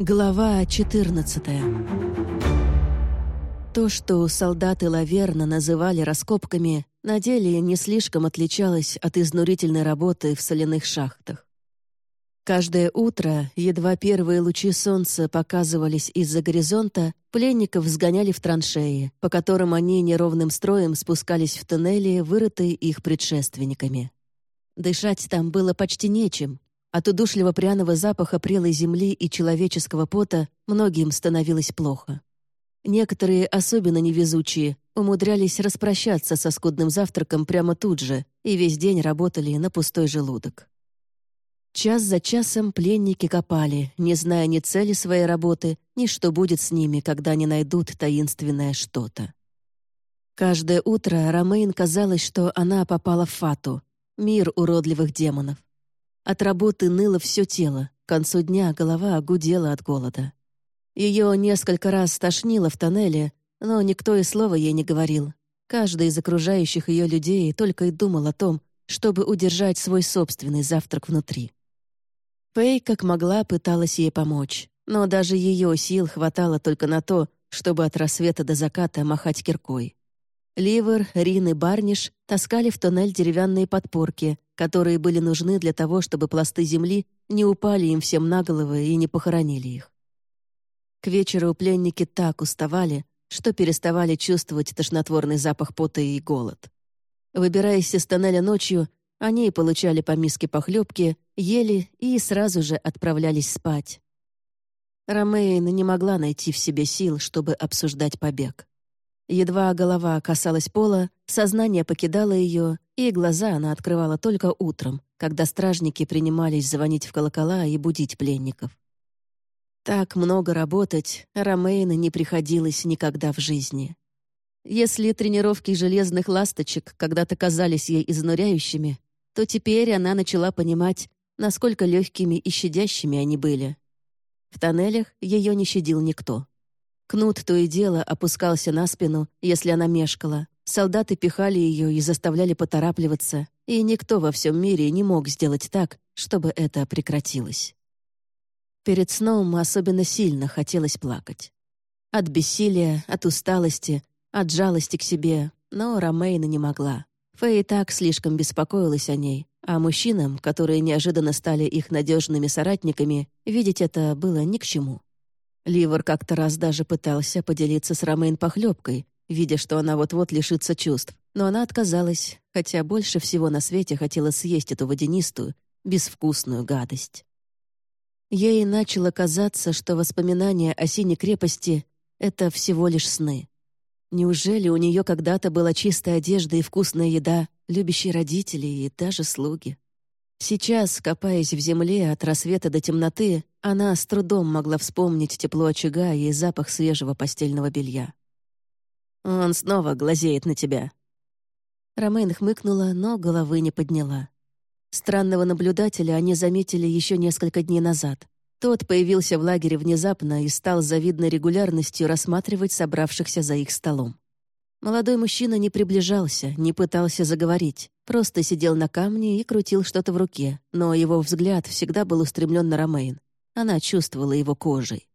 Глава 14 То, что солдаты Лаверна называли раскопками, на деле не слишком отличалось от изнурительной работы в соляных шахтах. Каждое утро, едва первые лучи солнца показывались из-за горизонта, пленников сгоняли в траншеи, по которым они неровным строем спускались в туннели, вырытые их предшественниками. Дышать там было почти нечем, от удушливо-пряного запаха прелой земли и человеческого пота многим становилось плохо. Некоторые, особенно невезучие, умудрялись распрощаться со скудным завтраком прямо тут же и весь день работали на пустой желудок. Час за часом пленники копали, не зная ни цели своей работы, ни что будет с ними, когда они найдут таинственное что-то. Каждое утро Ромейн казалось, что она попала в Фату, мир уродливых демонов. От работы ныло все тело, к концу дня голова гудела от голода. Ее несколько раз стошнило в тоннеле, но никто и слова ей не говорил. Каждый из окружающих ее людей только и думал о том, чтобы удержать свой собственный завтрак внутри. Фэй как могла пыталась ей помочь, но даже ее сил хватало только на то, чтобы от рассвета до заката махать киркой. Ливер, Рин и Барниш таскали в туннель деревянные подпорки, которые были нужны для того, чтобы пласты земли не упали им всем на головы и не похоронили их. К вечеру пленники так уставали, что переставали чувствовать тошнотворный запах пота и голод. Выбираясь из тоннеля ночью, они получали по миске похлебки, ели и сразу же отправлялись спать. Ромейн не могла найти в себе сил, чтобы обсуждать побег. Едва голова касалась пола, сознание покидало ее, и глаза она открывала только утром, когда стражники принимались звонить в колокола и будить пленников. Так много работать Ромейна не приходилось никогда в жизни. Если тренировки железных ласточек когда-то казались ей изнуряющими, то теперь она начала понимать, насколько легкими и щадящими они были. В тоннелях ее не щадил никто. Кнут то и дело опускался на спину, если она мешкала. Солдаты пихали ее и заставляли поторапливаться, и никто во всем мире не мог сделать так, чтобы это прекратилось. Перед сном особенно сильно хотелось плакать. От бессилия, от усталости, от жалости к себе, но Ромейна не могла. Фэй так слишком беспокоилась о ней, а мужчинам, которые неожиданно стали их надежными соратниками, видеть это было ни к чему. Ливер как-то раз даже пытался поделиться с Ромейн похлебкой, видя, что она вот-вот лишится чувств, но она отказалась, хотя больше всего на свете хотела съесть эту водянистую, безвкусную гадость. Ей начало казаться, что воспоминания о синей крепости — это всего лишь сны. Неужели у нее когда-то была чистая одежда и вкусная еда, любящие родители и даже слуги? Сейчас, копаясь в земле от рассвета до темноты, она с трудом могла вспомнить тепло очага и запах свежего постельного белья. «Он снова глазеет на тебя». Ромейн хмыкнула, но головы не подняла. Странного наблюдателя они заметили еще несколько дней назад. Тот появился в лагере внезапно и стал с завидной регулярностью рассматривать собравшихся за их столом. Молодой мужчина не приближался, не пытался заговорить, просто сидел на камне и крутил что-то в руке, но его взгляд всегда был устремлен на Ромейн. Она чувствовала его кожей.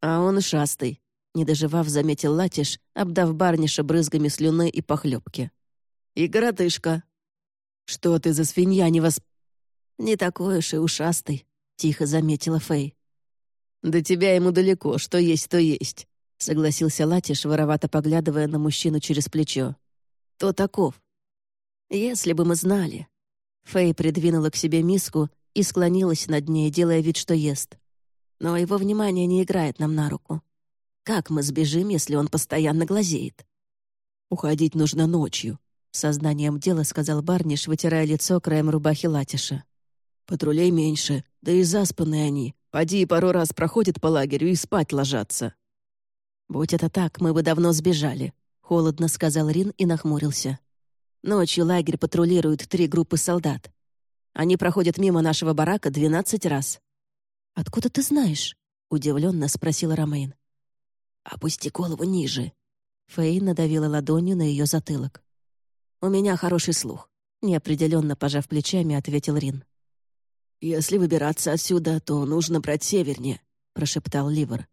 «А он шастый», — не доживав, заметил Латиш, обдав барниша брызгами слюны и похлебки. «И коротышка». «Что ты за свинья не вос...» «Не такой уж и ушастый», — тихо заметила Фэй. «До тебя ему далеко, что есть, то есть», — согласился Латиш, воровато поглядывая на мужчину через плечо. «То таков». «Если бы мы знали». Фэй придвинула к себе миску и склонилась над ней, делая вид, что ест. Но его внимание не играет нам на руку. Как мы сбежим, если он постоянно глазеет? «Уходить нужно ночью», — сознанием дела сказал Барниш, вытирая лицо краем рубахи Латиша. «Патрулей меньше, да и заспанные они. Поди пару раз проходят по лагерю и спать ложатся». «Будь это так, мы бы давно сбежали», — холодно сказал Рин и нахмурился. «Ночью лагерь патрулируют три группы солдат. Они проходят мимо нашего барака двенадцать раз». «Откуда ты знаешь?» — удивленно спросила Ромейн. «Опусти голову ниже». Фэй надавила ладонью на ее затылок. «У меня хороший слух», — неопределенно пожав плечами, ответил Рин. «Если выбираться отсюда, то нужно брать севернее. — прошептал Ливер.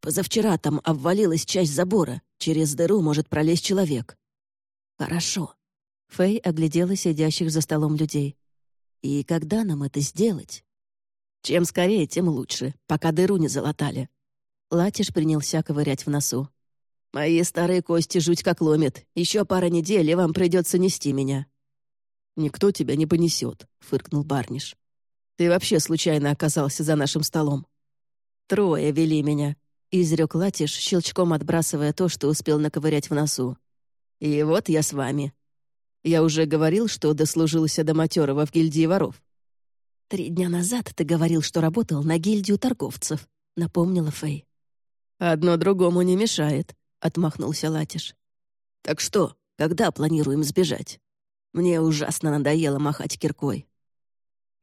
«Позавчера там обвалилась часть забора. Через дыру может пролезть человек». «Хорошо». Фэй оглядела сидящих за столом людей. «И когда нам это сделать?» «Чем скорее, тем лучше, пока дыру не залатали». Латиш принялся ковырять в носу. «Мои старые кости жуть как ломит. Еще пара недель, и вам придется нести меня». «Никто тебя не понесет», — фыркнул Барниш. «Ты вообще случайно оказался за нашим столом». «Трое вели меня», — изрек Латиш, щелчком отбрасывая то, что успел наковырять в носу. «И вот я с вами. Я уже говорил, что дослужился до матерого в гильдии воров». «Три дня назад ты говорил, что работал на гильдию торговцев», — напомнила Фэй. «Одно другому не мешает», — отмахнулся Латиш. «Так что, когда планируем сбежать?» Мне ужасно надоело махать киркой».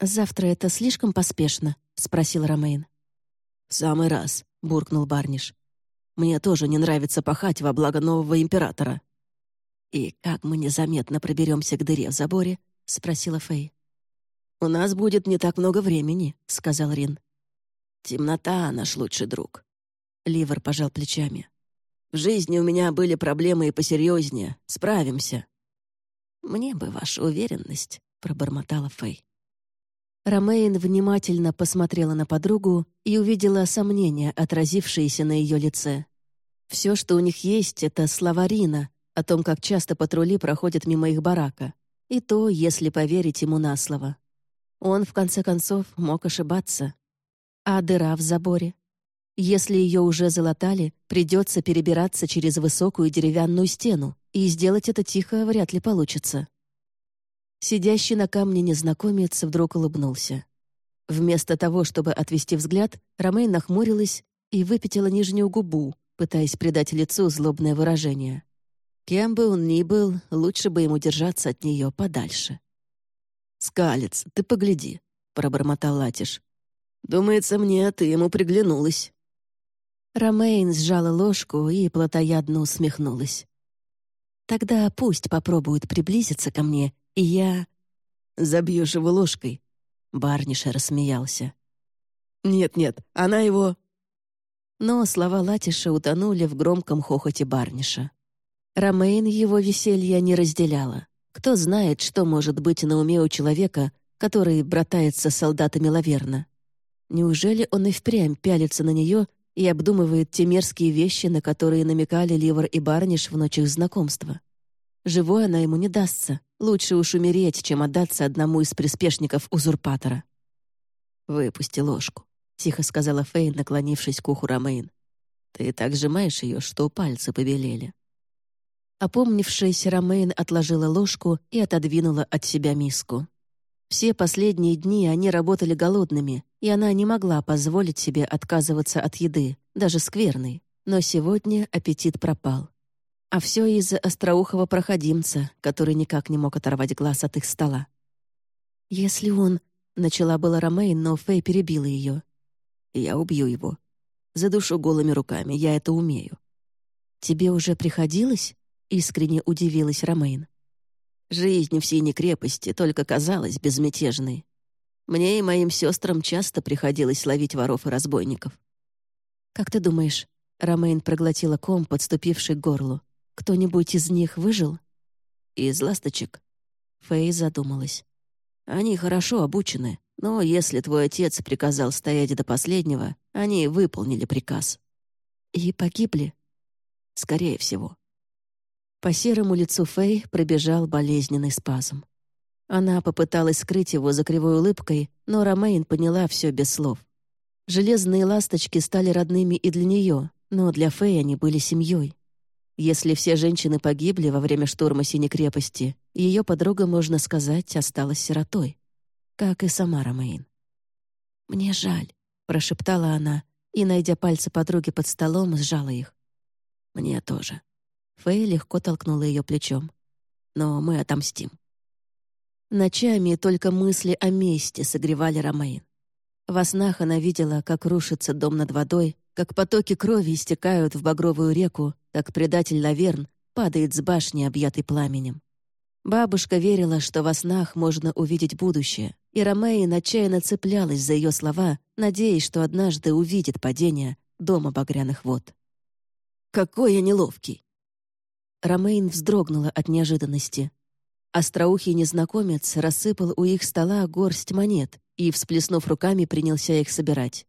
«Завтра это слишком поспешно?» — спросил Ромейн. «В самый раз», — буркнул Барниш. «Мне тоже не нравится пахать во благо нового императора». «И как мы незаметно проберемся к дыре в заборе?» — спросила Фэй. «У нас будет не так много времени», — сказал Рин. «Темнота — наш лучший друг». Ливер пожал плечами. «В жизни у меня были проблемы и посерьезнее. Справимся». «Мне бы ваша уверенность», — пробормотала Фэй. Ромейн внимательно посмотрела на подругу и увидела сомнения, отразившиеся на ее лице. Все, что у них есть, — это слова Рина о том, как часто патрули проходят мимо их барака. И то, если поверить ему на слово. Он, в конце концов, мог ошибаться. А дыра в заборе? Если ее уже залатали, придется перебираться через высокую деревянную стену, и сделать это тихо вряд ли получится. Сидящий на камне незнакомец вдруг улыбнулся. Вместо того, чтобы отвести взгляд, Ромей нахмурилась и выпятила нижнюю губу, пытаясь придать лицу злобное выражение. Кем бы он ни был, лучше бы ему держаться от нее подальше. «Скалец, ты погляди», — пробормотал Латиш. «Думается мне, ты ему приглянулась». Ромейн сжала ложку и плотоядно усмехнулась. Тогда пусть попробуют приблизиться ко мне, и я... Забьешь его ложкой. Барниша рассмеялся. Нет-нет, она его... Но слова Латиша утонули в громком хохоте Барниша. Ромейн его веселья не разделяла. Кто знает, что может быть на уме у человека, который братается с солдатами Лаверна. Неужели он и впрямь пялится на нее и обдумывает те мерзкие вещи, на которые намекали Ливер и Барниш в ночь их знакомства. Живой она ему не дастся. Лучше уж умереть, чем отдаться одному из приспешников узурпатора. «Выпусти ложку», — тихо сказала Фейн, наклонившись к уху Ромейн. «Ты так сжимаешь ее, что пальцы побелели». Опомнившаяся Ромейн отложила ложку и отодвинула от себя миску. Все последние дни они работали голодными, и она не могла позволить себе отказываться от еды, даже скверной. Но сегодня аппетит пропал. А все из-за остроухого проходимца, который никак не мог оторвать глаз от их стола. «Если он...» — начала была Ромейн, но Фэй перебила ее. «Я убью его. Задушу голыми руками, я это умею». «Тебе уже приходилось?» — искренне удивилась Ромейн. Жизнь в синей крепости только казалась безмятежной. Мне и моим сестрам часто приходилось ловить воров и разбойников. «Как ты думаешь?» — Ромейн проглотила ком, подступивший к горлу. «Кто-нибудь из них выжил?» «Из ласточек?» Фэй задумалась. «Они хорошо обучены, но если твой отец приказал стоять до последнего, они выполнили приказ». «И погибли?» «Скорее всего». По серому лицу Фэй пробежал болезненный спазм. Она попыталась скрыть его за кривой улыбкой, но Ромейн поняла все без слов. Железные ласточки стали родными и для нее, но для Фэй они были семьей. Если все женщины погибли во время штурма Синей крепости, ее подруга, можно сказать, осталась сиротой. Как и сама Ромейн. «Мне жаль», — прошептала она, и, найдя пальцы подруги под столом, сжала их. «Мне тоже», Фэй легко толкнула ее плечом. «Но мы отомстим». Ночами только мысли о мести согревали Ромейн. Во снах она видела, как рушится дом над водой, как потоки крови истекают в багровую реку, как предатель Лаверн падает с башни, объятой пламенем. Бабушка верила, что во снах можно увидеть будущее, и Ромеин отчаянно цеплялась за ее слова, надеясь, что однажды увидит падение дома багряных вод. «Какой я неловкий!» Ромейн вздрогнула от неожиданности. Остроухий незнакомец рассыпал у их стола горсть монет и, всплеснув руками, принялся их собирать.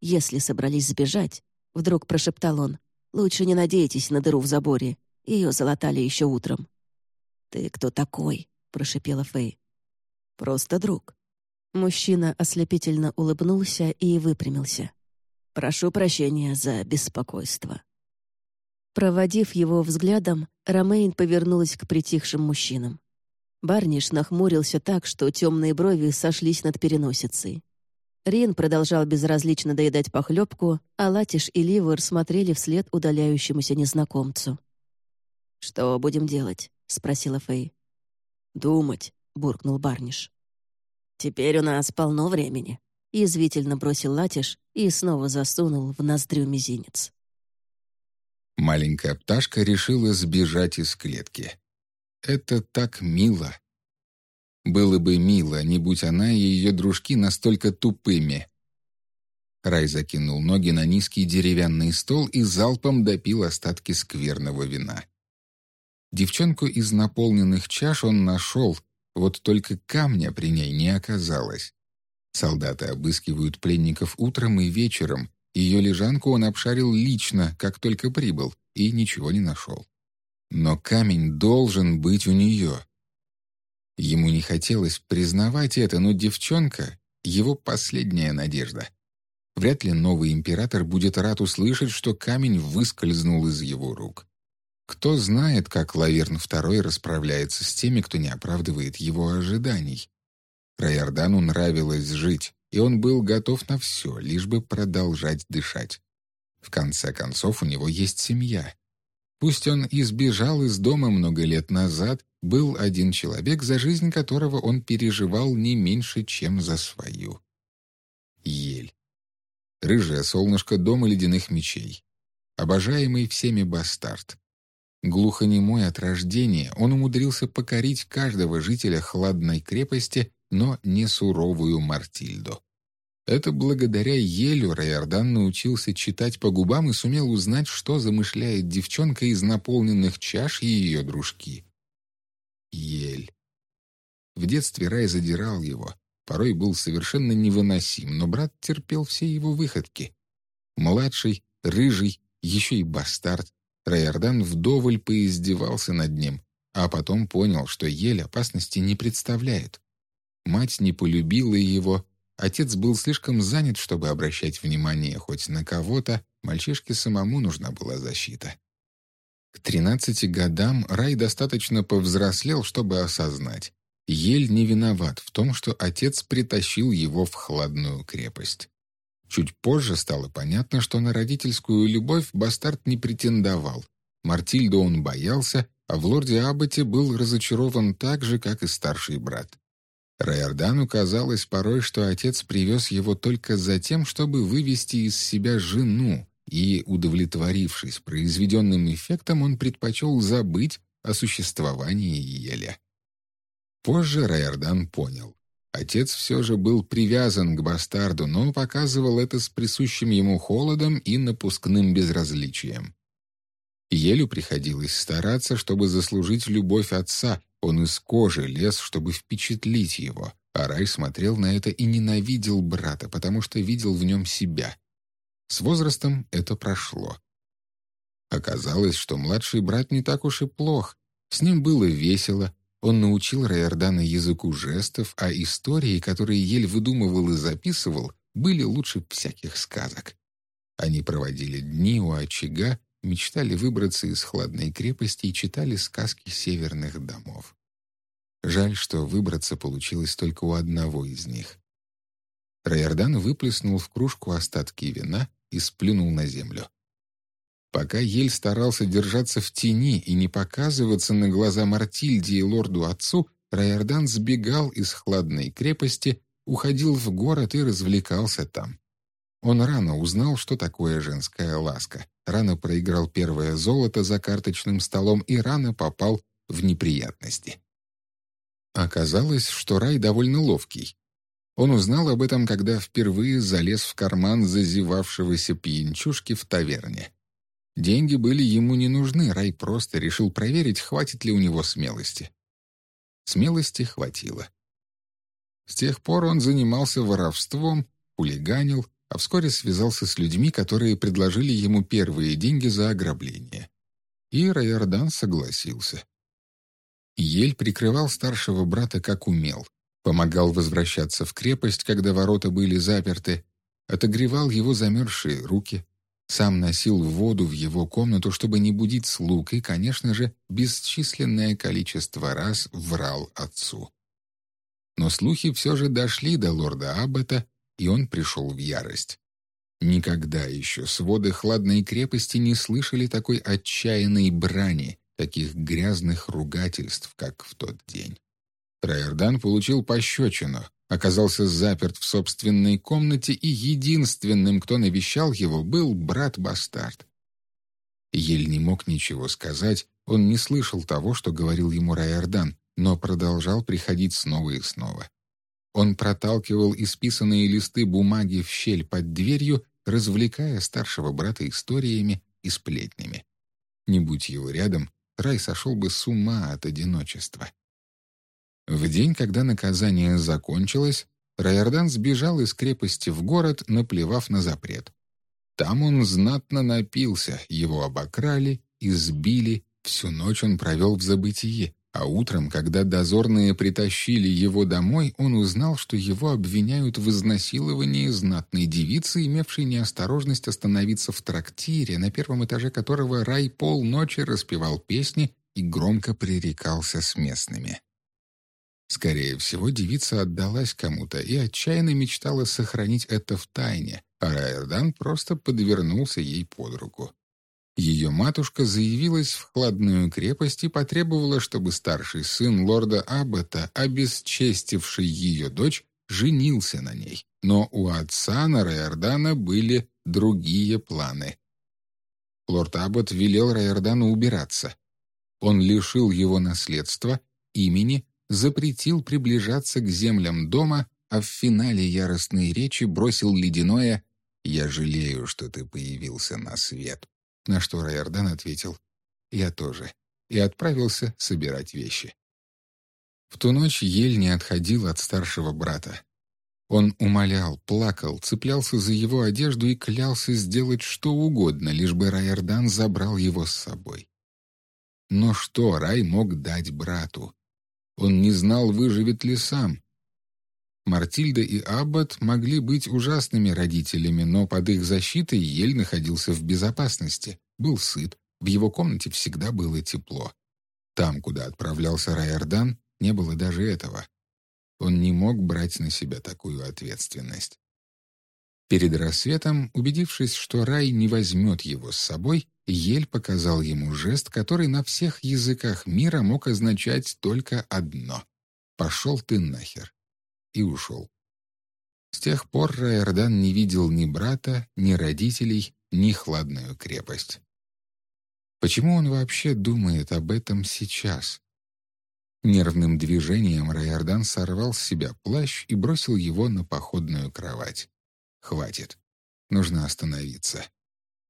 «Если собрались сбежать», — вдруг прошептал он, «лучше не надейтесь на дыру в заборе. Ее залатали еще утром». «Ты кто такой?» — прошипела Фэй. «Просто друг». Мужчина ослепительно улыбнулся и выпрямился. «Прошу прощения за беспокойство». Проводив его взглядом, Ромейн повернулась к притихшим мужчинам. Барниш нахмурился так, что темные брови сошлись над переносицей. Рин продолжал безразлично доедать похлебку, а Латиш и Ливер смотрели вслед удаляющемуся незнакомцу. «Что будем делать?» — спросила Фэй. «Думать», — буркнул Барниш. «Теперь у нас полно времени», — язвительно бросил Латиш и снова засунул в ноздрю мизинец. Маленькая пташка решила сбежать из клетки. Это так мило. Было бы мило, не будь она и ее дружки настолько тупыми. Рай закинул ноги на низкий деревянный стол и залпом допил остатки скверного вина. Девчонку из наполненных чаш он нашел, вот только камня при ней не оказалось. Солдаты обыскивают пленников утром и вечером. Ее лежанку он обшарил лично, как только прибыл, и ничего не нашел. Но камень должен быть у нее. Ему не хотелось признавать это, но девчонка — его последняя надежда. Вряд ли новый император будет рад услышать, что камень выскользнул из его рук. Кто знает, как Лаверн II расправляется с теми, кто не оправдывает его ожиданий. Райордану нравилось жить, и он был готов на все, лишь бы продолжать дышать. В конце концов, у него есть семья. Пусть он избежал из дома много лет назад, был один человек, за жизнь которого он переживал не меньше, чем за свою. Ель. Рыжее солнышко дома ледяных мечей. Обожаемый всеми бастард. Глухонемой от рождения, он умудрился покорить каждого жителя хладной крепости, но не суровую Мартильду. Это благодаря Елю Райордан научился читать по губам и сумел узнать, что замышляет девчонка из наполненных чаш ее дружки. Ель. В детстве Рай задирал его, порой был совершенно невыносим, но брат терпел все его выходки. Младший, рыжий, еще и бастард, Райордан вдоволь поиздевался над ним, а потом понял, что ель опасности не представляет. Мать не полюбила его, отец был слишком занят, чтобы обращать внимание хоть на кого-то, мальчишке самому нужна была защита. К тринадцати годам Рай достаточно повзрослел, чтобы осознать. Ель не виноват в том, что отец притащил его в хладную крепость. Чуть позже стало понятно, что на родительскую любовь бастард не претендовал. Мартильду он боялся, а в лорде Аббате был разочарован так же, как и старший брат. Райордану казалось порой, что отец привез его только за тем, чтобы вывести из себя жену, и, удовлетворившись произведенным эффектом, он предпочел забыть о существовании Еля. Позже Райордан понял. Отец все же был привязан к бастарду, но показывал это с присущим ему холодом и напускным безразличием. Елю приходилось стараться, чтобы заслужить любовь отца, он из кожи лез, чтобы впечатлить его, а Рай смотрел на это и ненавидел брата, потому что видел в нем себя. С возрастом это прошло. Оказалось, что младший брат не так уж и плох, с ним было весело, он научил Райордана языку жестов, а истории, которые Ель выдумывал и записывал, были лучше всяких сказок. Они проводили дни у очага, мечтали выбраться из хладной крепости и читали сказки северных домов. Жаль, что выбраться получилось только у одного из них. Райордан выплеснул в кружку остатки вина и сплюнул на землю. Пока Ель старался держаться в тени и не показываться на глаза Мартильде и лорду-отцу, Райордан сбегал из хладной крепости, уходил в город и развлекался там. Он рано узнал, что такое женская ласка, рано проиграл первое золото за карточным столом и рано попал в неприятности. Оказалось, что Рай довольно ловкий. Он узнал об этом, когда впервые залез в карман зазевавшегося пьянчушки в таверне. Деньги были ему не нужны, Рай просто решил проверить, хватит ли у него смелости. Смелости хватило. С тех пор он занимался воровством, хулиганил, а вскоре связался с людьми, которые предложили ему первые деньги за ограбление. И Райордан согласился. Ель прикрывал старшего брата как умел, помогал возвращаться в крепость, когда ворота были заперты, отогревал его замерзшие руки, сам носил воду в его комнату, чтобы не будить слуг, и, конечно же, бесчисленное количество раз врал отцу. Но слухи все же дошли до лорда Аббета, и он пришел в ярость. Никогда еще своды хладной крепости не слышали такой отчаянной брани, таких грязных ругательств, как в тот день. Райердан получил пощечину, оказался заперт в собственной комнате, и единственным, кто навещал его, был брат-бастард. Ель не мог ничего сказать, он не слышал того, что говорил ему Райердан, но продолжал приходить снова и снова. Он проталкивал исписанные листы бумаги в щель под дверью, развлекая старшего брата историями и сплетнями. Не будь его рядом, Рай сошел бы с ума от одиночества. В день, когда наказание закончилось, Райордан сбежал из крепости в город, наплевав на запрет. Там он знатно напился, его обокрали, избили, всю ночь он провел в забытии, а утром, когда дозорные притащили его домой, он узнал, что его обвиняют в изнасиловании знатной девицы, имевшей неосторожность остановиться в трактире, на первом этаже которого Рай полночи распевал песни и громко пререкался с местными. Скорее всего, девица отдалась кому-то и отчаянно мечтала сохранить это в тайне, а Райердан просто подвернулся ей под руку. Ее матушка заявилась в хладную крепость и потребовала, чтобы старший сын лорда Аббета, обесчестивший ее дочь, женился на ней. Но у отца на Райордана были другие планы. Лорд Аббот велел Райордану убираться. Он лишил его наследства, имени запретил приближаться к землям дома, а в финале яростной речи бросил ледяное «Я жалею, что ты появился на свет», на что Райордан ответил «Я тоже» и отправился собирать вещи. В ту ночь Ель не отходил от старшего брата. Он умолял, плакал, цеплялся за его одежду и клялся сделать что угодно, лишь бы Райордан забрал его с собой. Но что Рай мог дать брату? Он не знал, выживет ли сам. Мартильда и Аббат могли быть ужасными родителями, но под их защитой Ель находился в безопасности, был сыт, в его комнате всегда было тепло. Там, куда отправлялся Райордан, не было даже этого. Он не мог брать на себя такую ответственность. Перед рассветом, убедившись, что Рай не возьмет его с собой, Ель показал ему жест, который на всех языках мира мог означать только одно — «пошел ты нахер» и ушел. С тех пор Райордан не видел ни брата, ни родителей, ни хладную крепость. Почему он вообще думает об этом сейчас? Нервным движением Райордан сорвал с себя плащ и бросил его на походную кровать. Хватит. Нужно остановиться.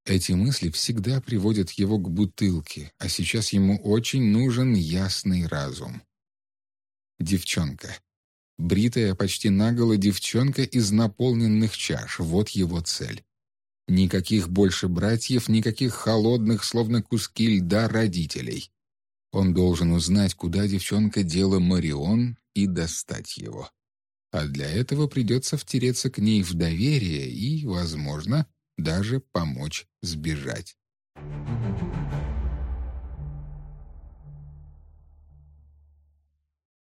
Эти мысли всегда приводят его к бутылке, а сейчас ему очень нужен ясный разум. Девчонка. Бритая почти наголо девчонка из наполненных чаш — вот его цель. Никаких больше братьев, никаких холодных, словно куски льда, родителей. Он должен узнать, куда девчонка дела Марион, и достать его а для этого придется втереться к ней в доверие и, возможно, даже помочь сбежать.